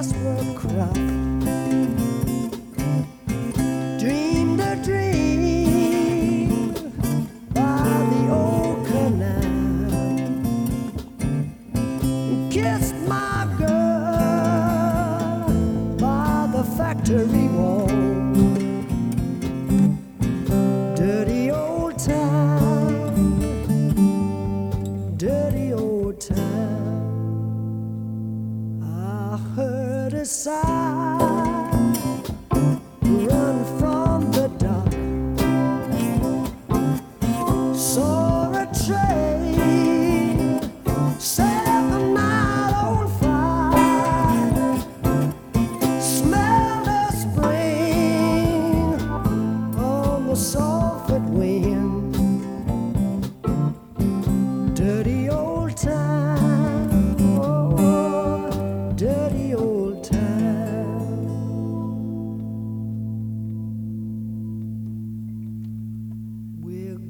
last word crop. Dream the dream by the old canal. Kissed my girl by the factory wall. Dirty old town. Dirty old town. I heard. expressar.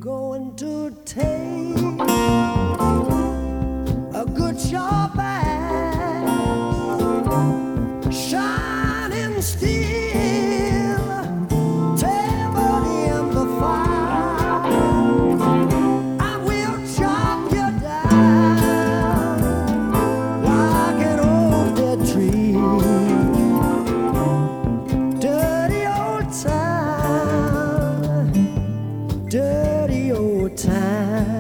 going to take? time.